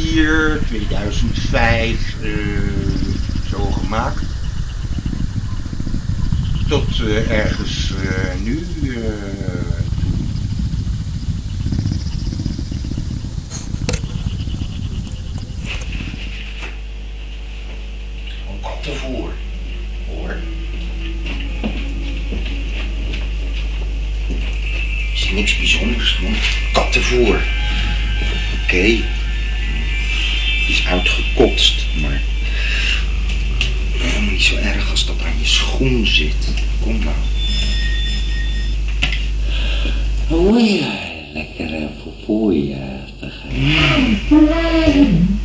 2004, 2005 eh, zo gemaakt. Tot eh, ergens eh, nu. Voor, hoor. Is niks bijzonders, man. Kattenvoer. Oké. Okay is uitgekotst, maar helemaal niet zo erg als dat aan je schoen zit. Kom nou. Oei, lekkere verpoeien. Mm. mm.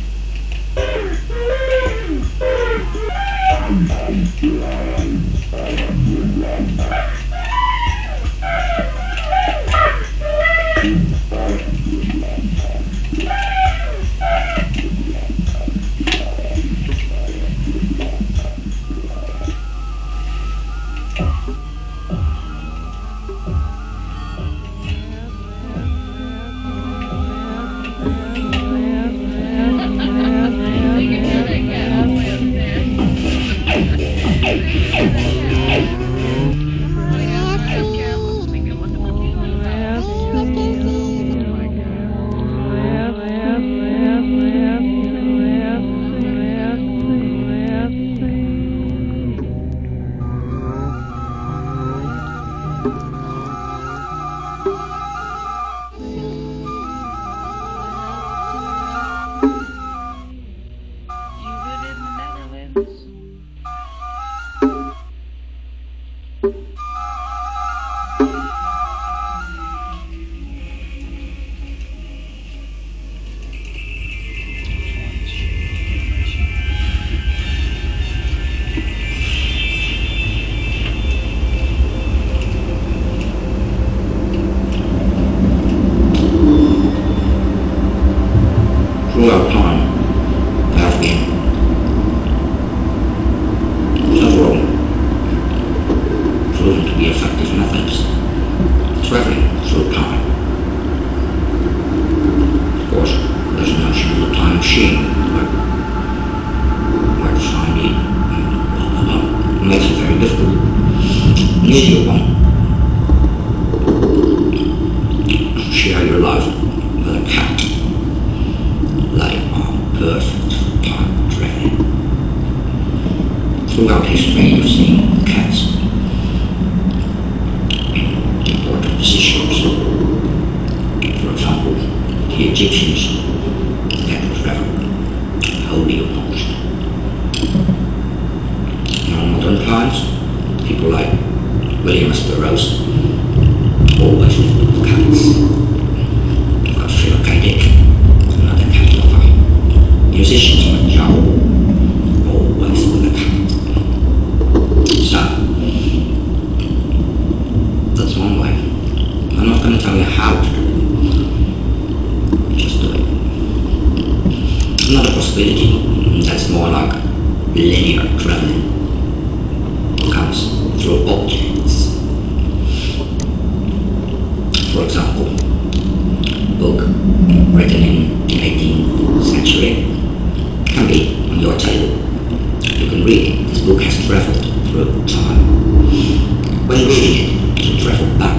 travel through time. When needed to travel back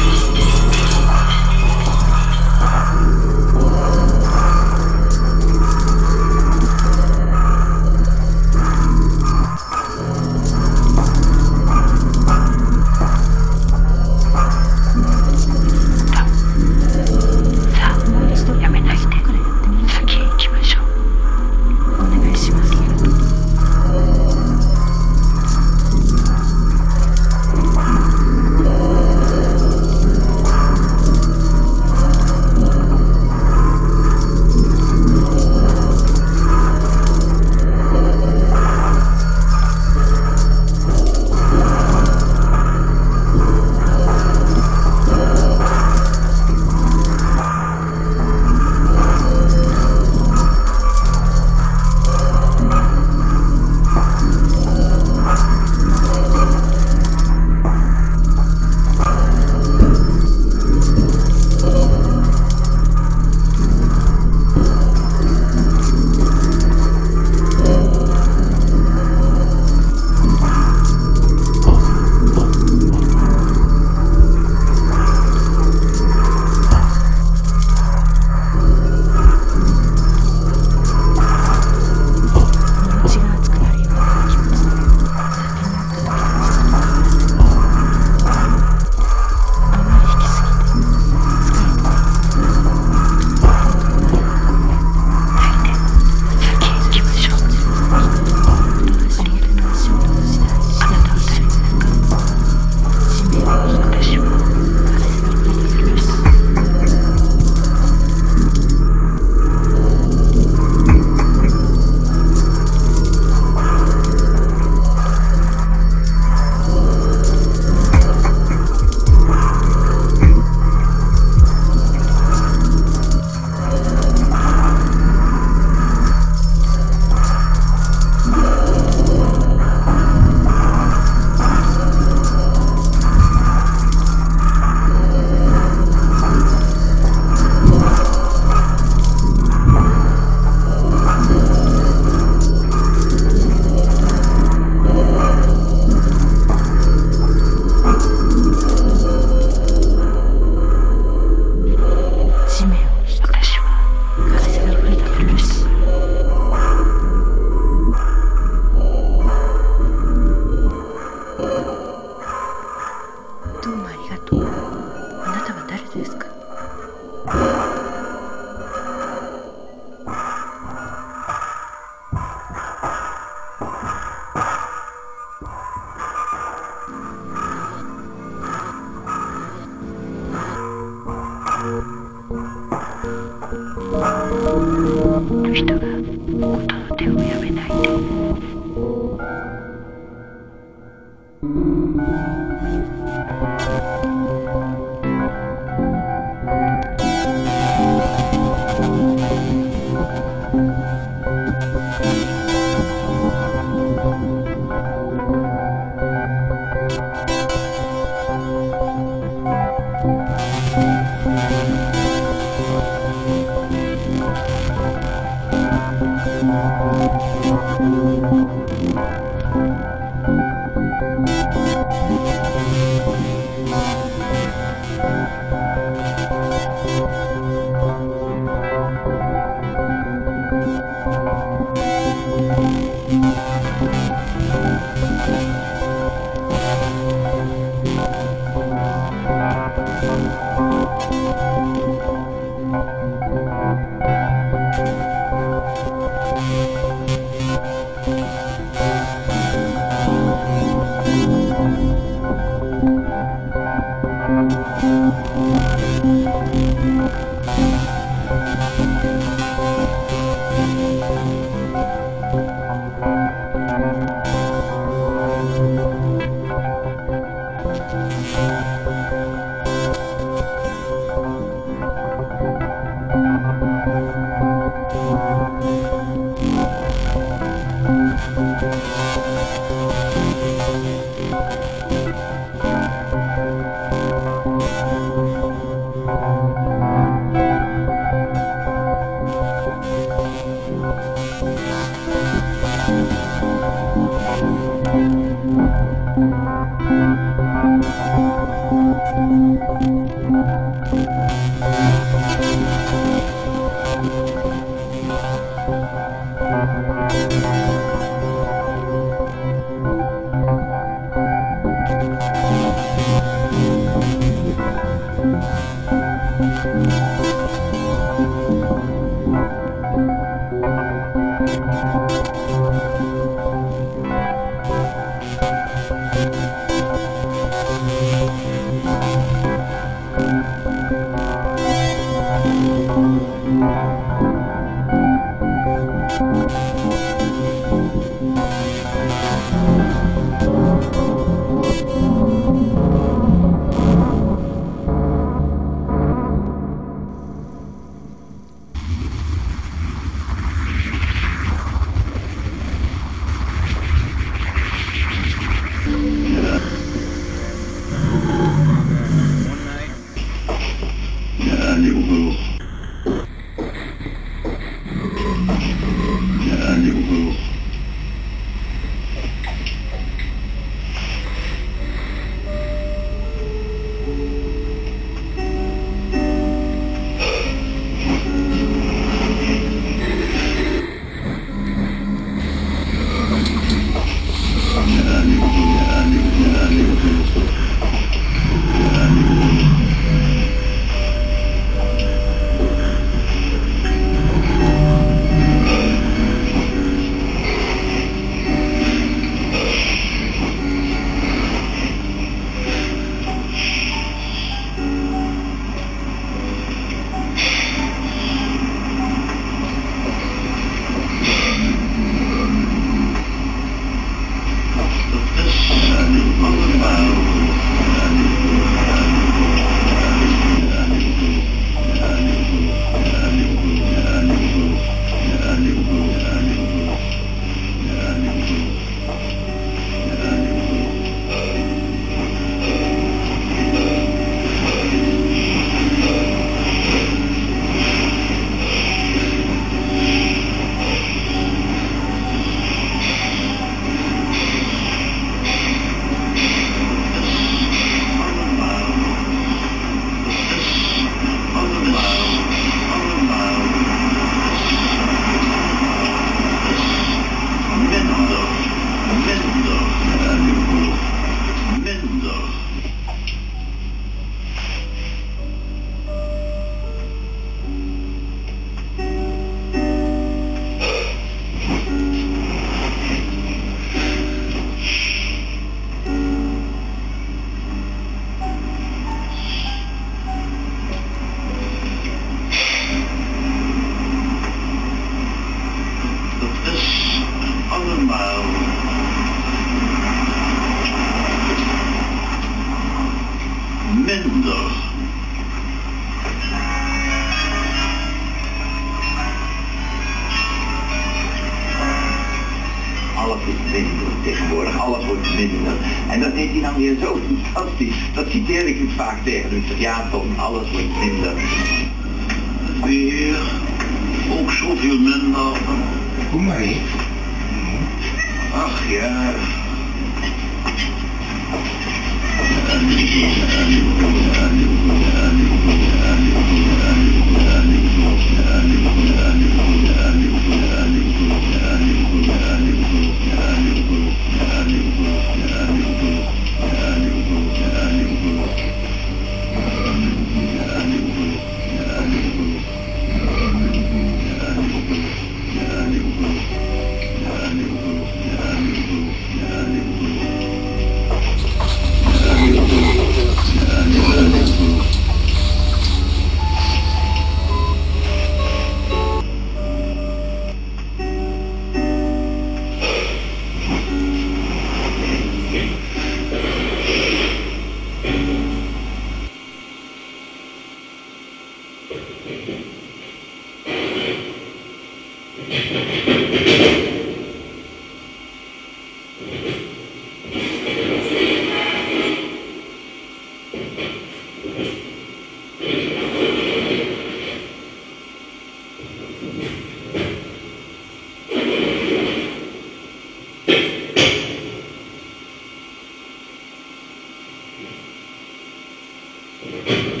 Thank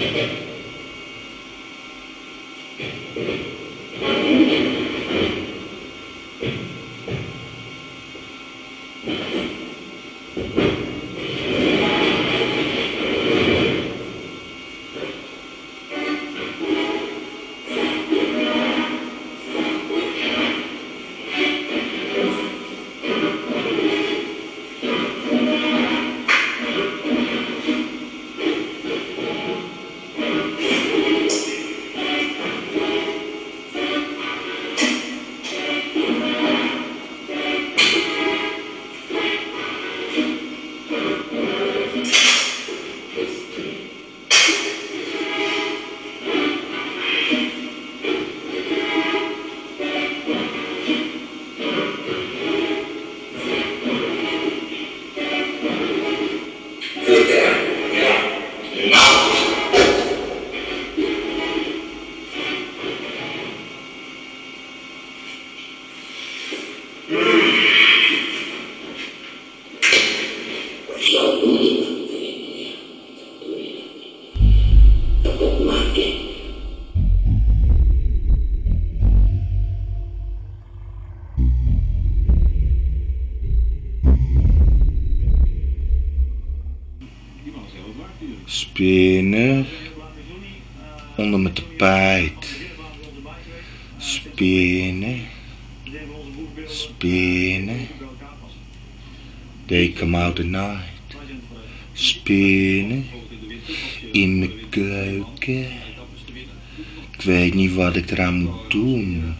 you. Ik weet niet wat ik eraan moet doen.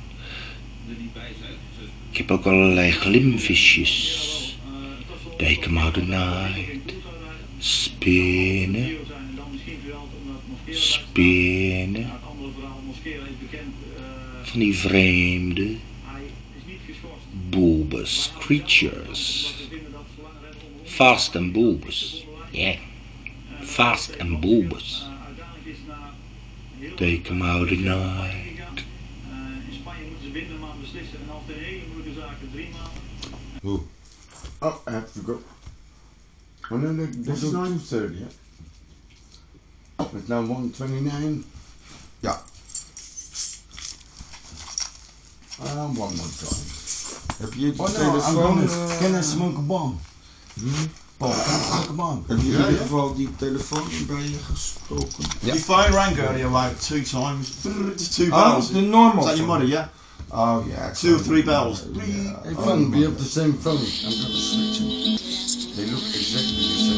Ik heb ook allerlei glimvisjes. At night. Spinnen. Spinnen. Van die vreemde bulbous creatures. Fast and bulbous. Yeah. Fast and bulbous. They come out at night. Who? Oh, I have to go. Oh no, no, this is 9.30, yeah? It's now 1.29. Yeah. Uh, one more time. Heb je de Oh no, I'm gonna, can I smoke a bomb? Paul, can I smoke a bomb? Heb je in Yeah, ieder yeah. geval die telefoon bij je gestoken? Yeah. Your phone rang earlier like two times. Just two Oh, bells. the normal Is that your phone. money, yeah? Oh yeah. Two or three bells. Yeah. Hey, phone, be up the same phone. I'm gonna switch them. They look exactly the same.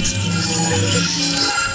Records.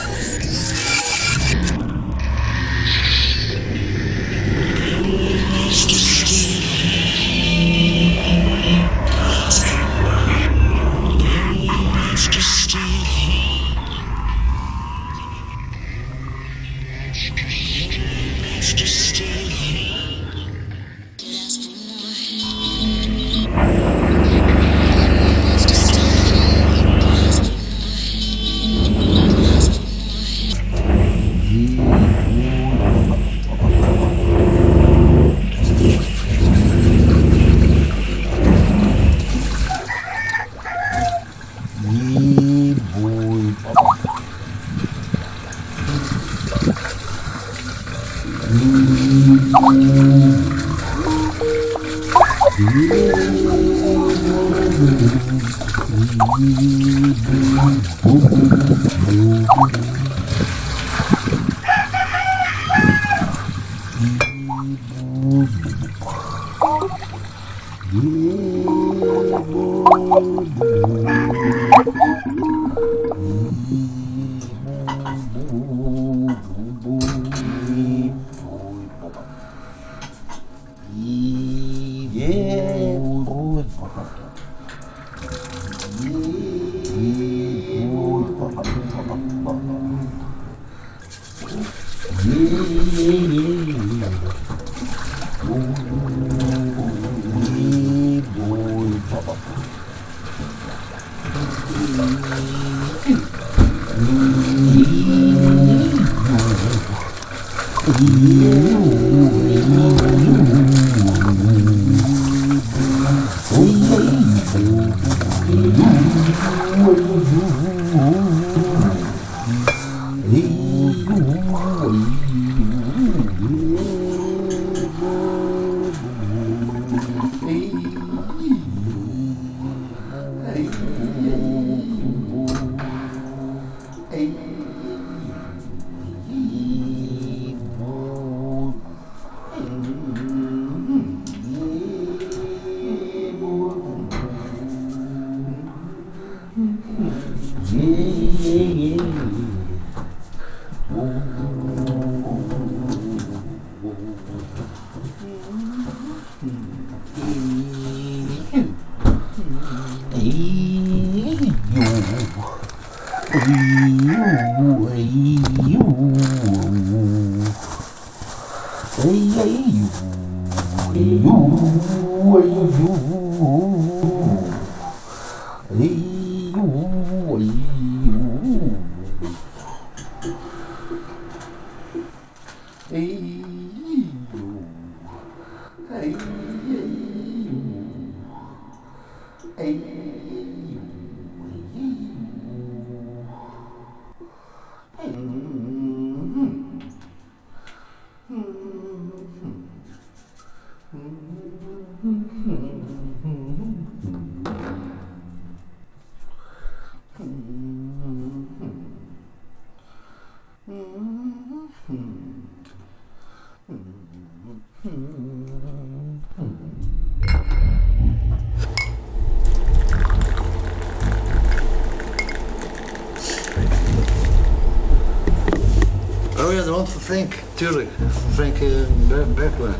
Oh ja, de hand van Frank, tuurlijk. Frank uh, Ber Berkelaar.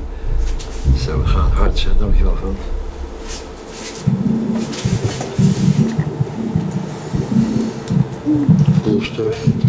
Zo, we gaan hard, zeg. dankjewel Frans. Cool stuff.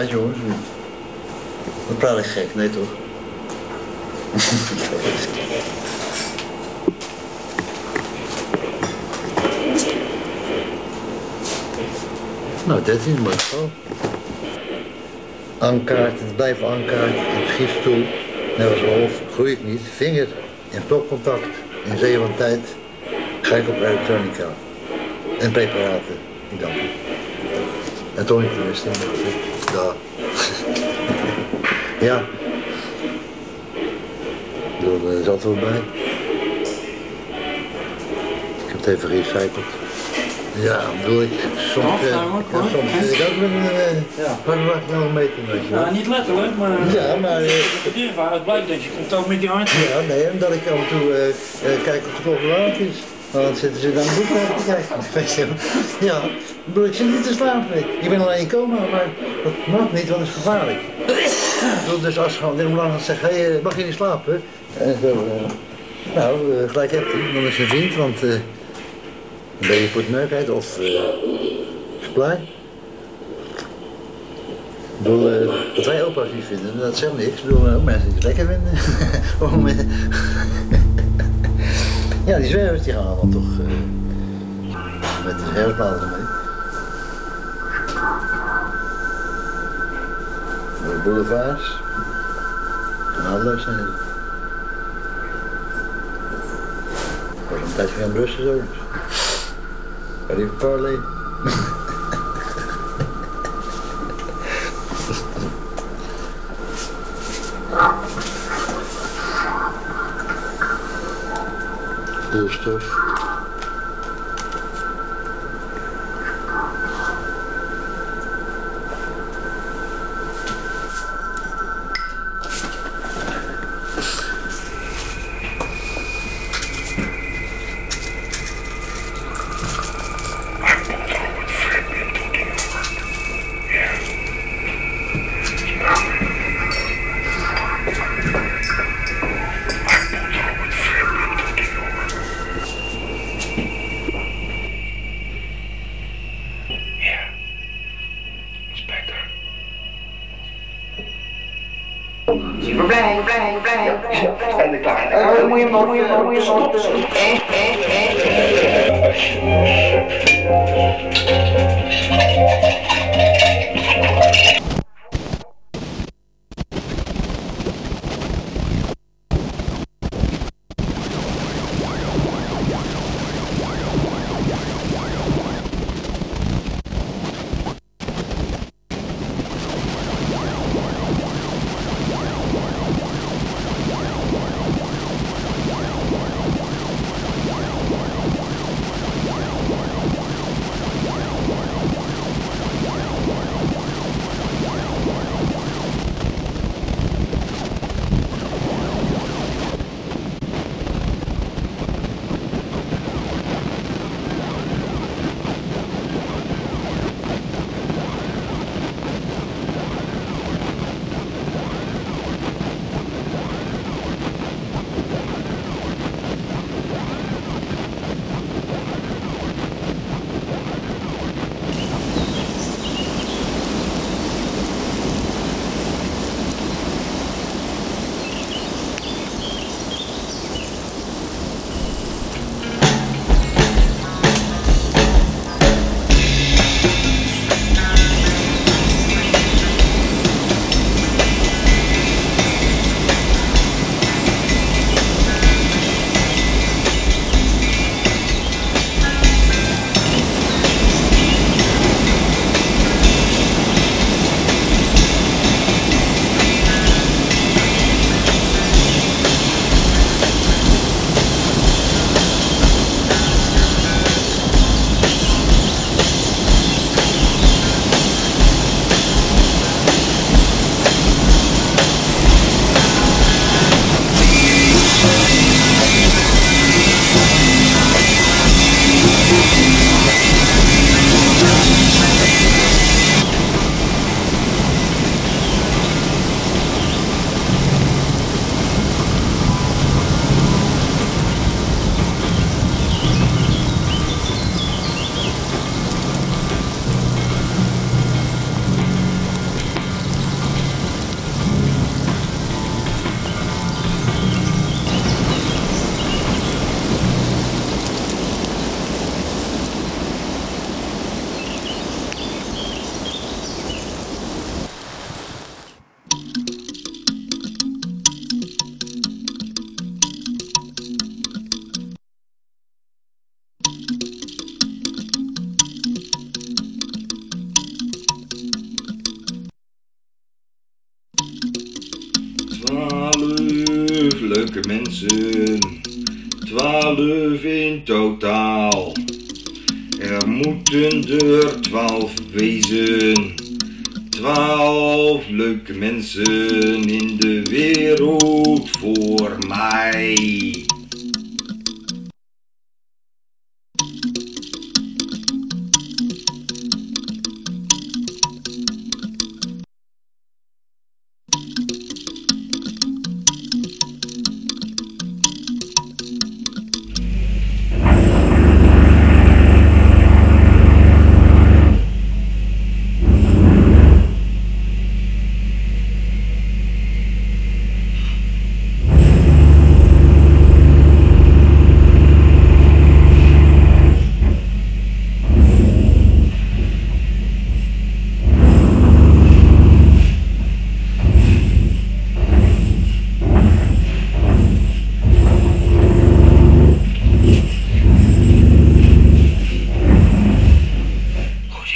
Uit, jongens? Dan praat ik gek, nee toch? nou, dit is mooi geval. Aankaart, het blijven aankaart, het giftstoel. Net als hoofd, groei ik niet. Vinger in stopcontact, in zee van tijd, ga ik op elektronica en preparaten. Dan. En toen ik wist, ja. ja. Ik bedoel, er zat wel bij. Ik heb het even gerecycled. Ja, bedoel ik, soms, Ja, eh, ja, soms zit ik ook met een uh, Ja. nog een meter, weet je. Ja, niet letterlijk, maar... Ja, maar... eh, Het blijkt dat je contact met die hart. Ja, nee, omdat ik af en toe eh, eh, kijk of het nog laat is. Want dan zitten ze dan een boek naar te kijken. Ja, ik bedoel, ik zit niet te slapen. Ik ben alleen in coma, maar dat mag niet, want het is gevaarlijk. Dus als gewoon Willem Lang zegt, hé, hey, mag je niet slapen? En zo, eh, nou, eh, gelijk hebt hij, dan is hij vriend, want eh, dan ben je voor het neukheid of uh, supply. Ik bedoel, uh, wat wij opa's niet vinden, dat zegt niks. Ik bedoel, ook mensen die het lekker vinden. Uh, ja, die zwervers die gaan allemaal toch uh, met de herfstbladen mee. Boulevards. Kan leuk zijn. Ik was een tijdje gaan rusten zo. Ga die parley.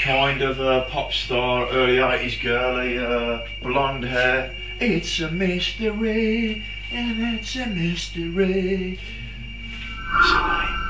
kind of a pop star, early 80s girly, uh, blonde hair. It's a mystery, and it's a mystery. What's her name?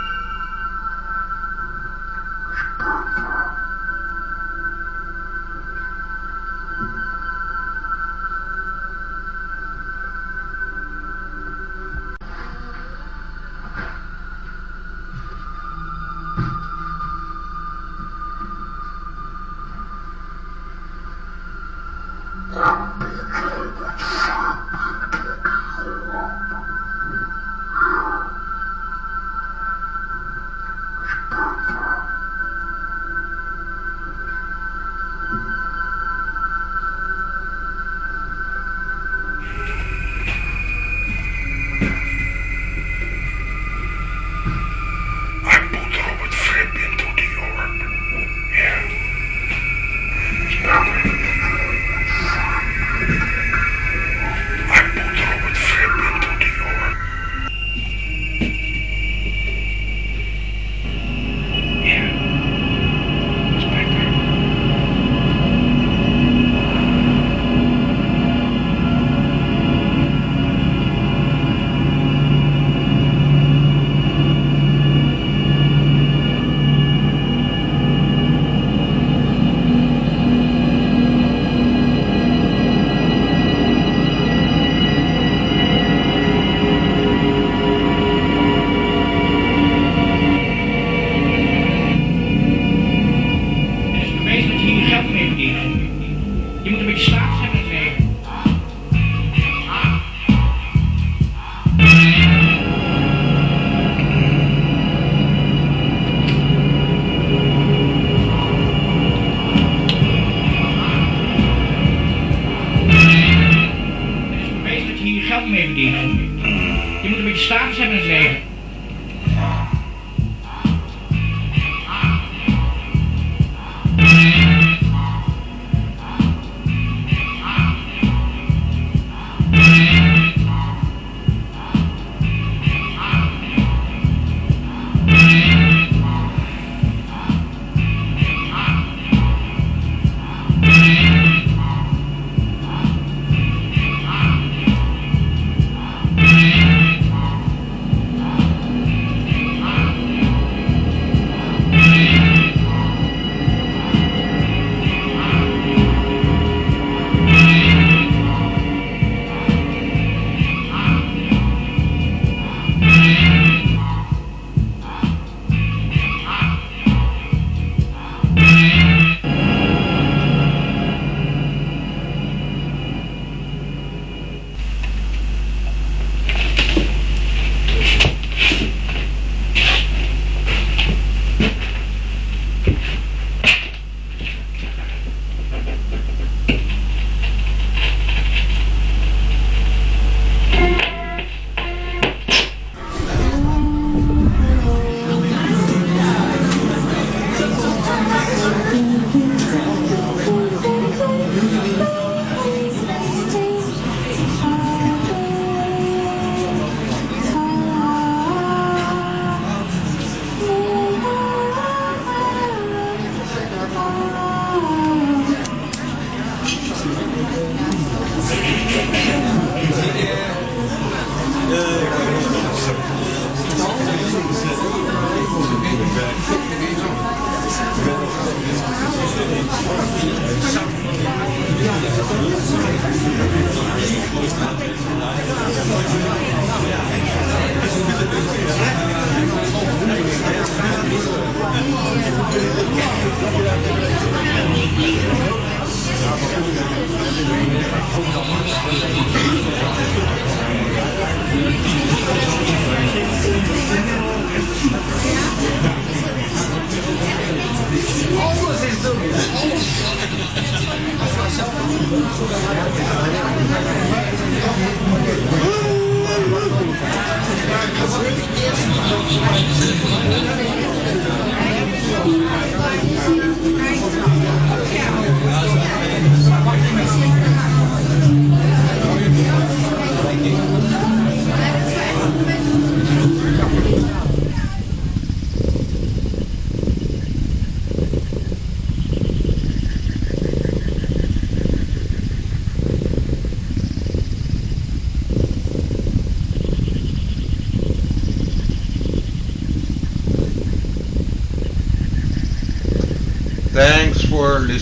Bye.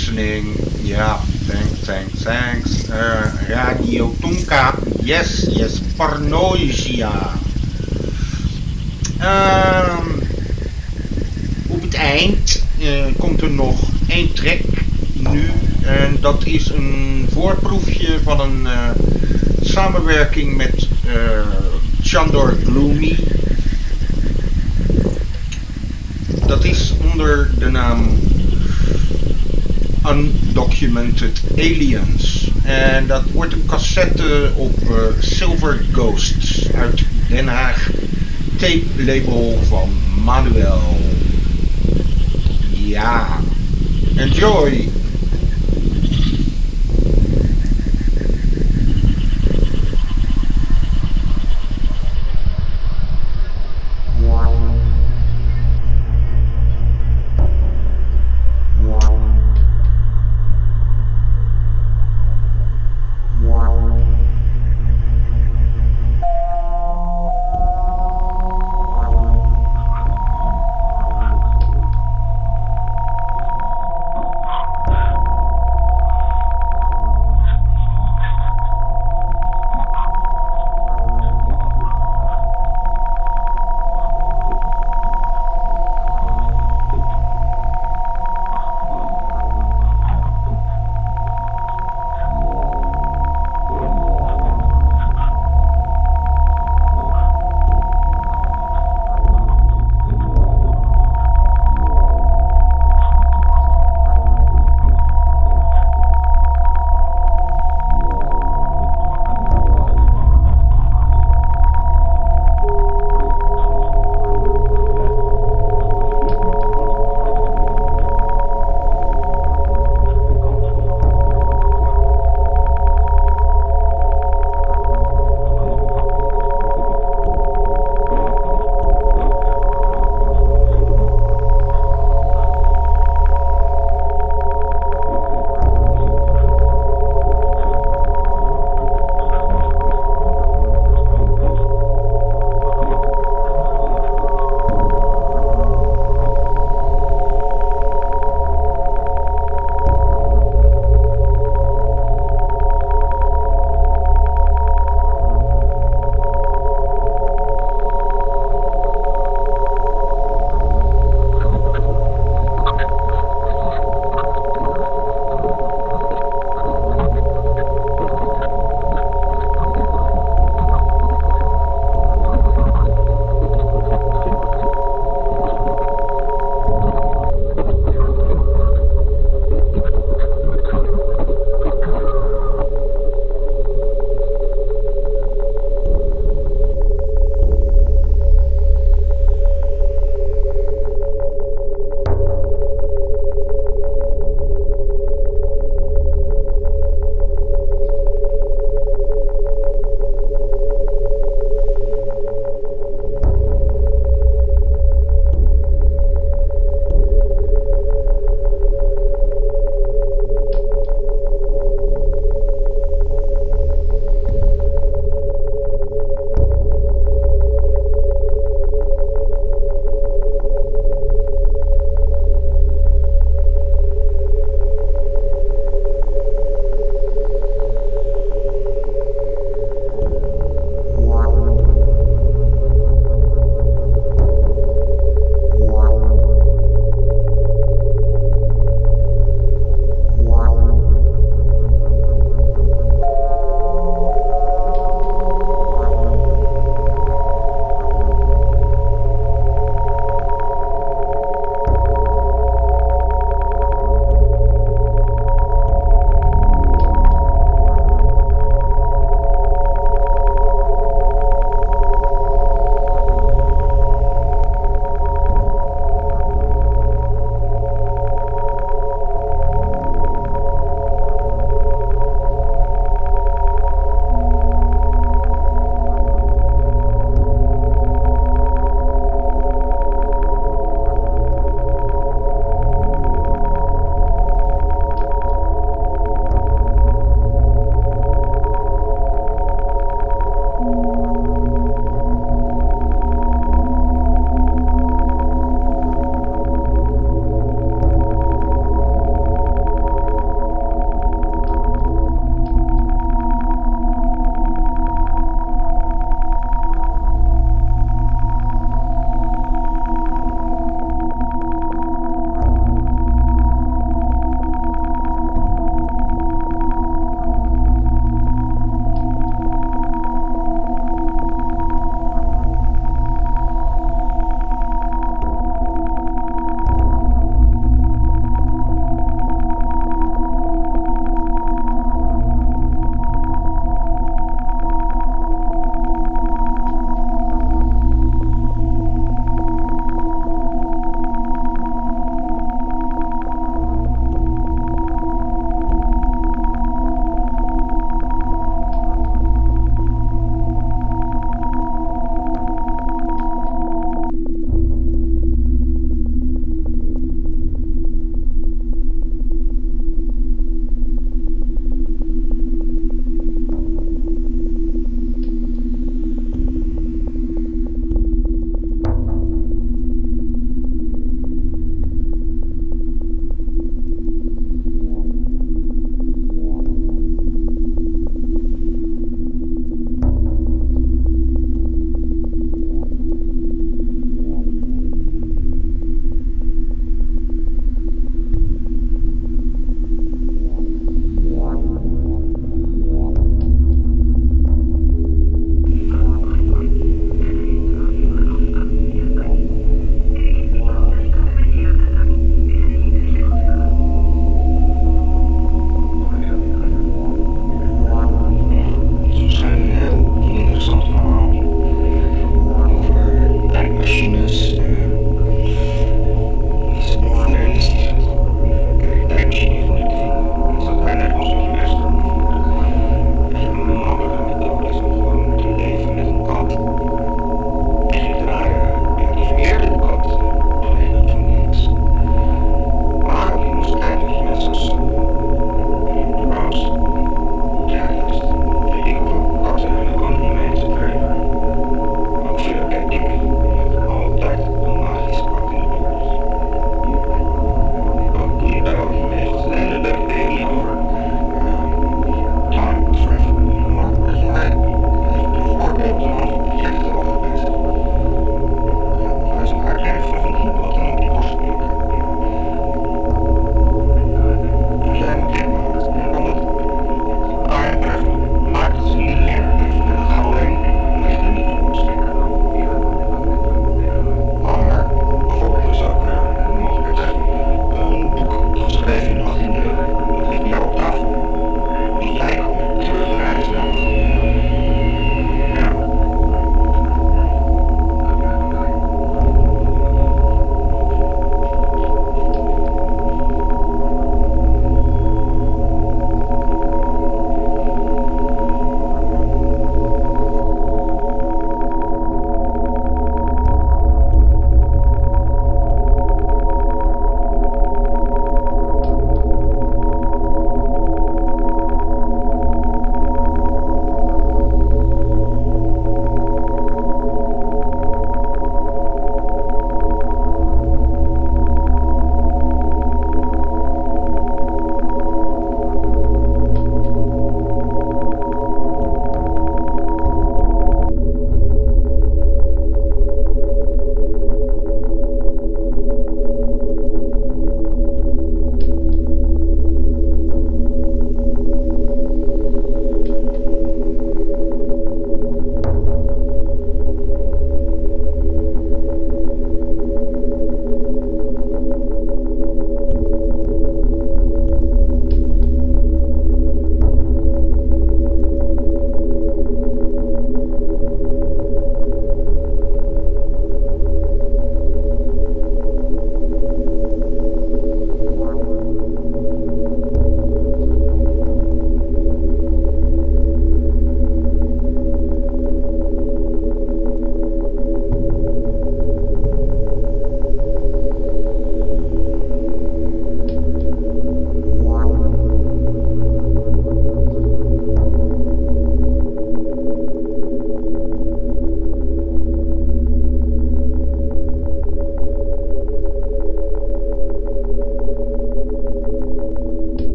Ja, thanks, thanks, thanks. Eh, Radio Tonka. Yes, yes, Parnoisia. Ehm, op het eind eh, komt er nog één track nu. En dat is een voorproefje van een eh, samenwerking met Chandor Gloomy. Dat is onder de naam Undocumented Aliens. En dat wordt een cassette op eh, Silver Ghosts uit Den Haag. Tape label van Manuel. Ja. Enjoy!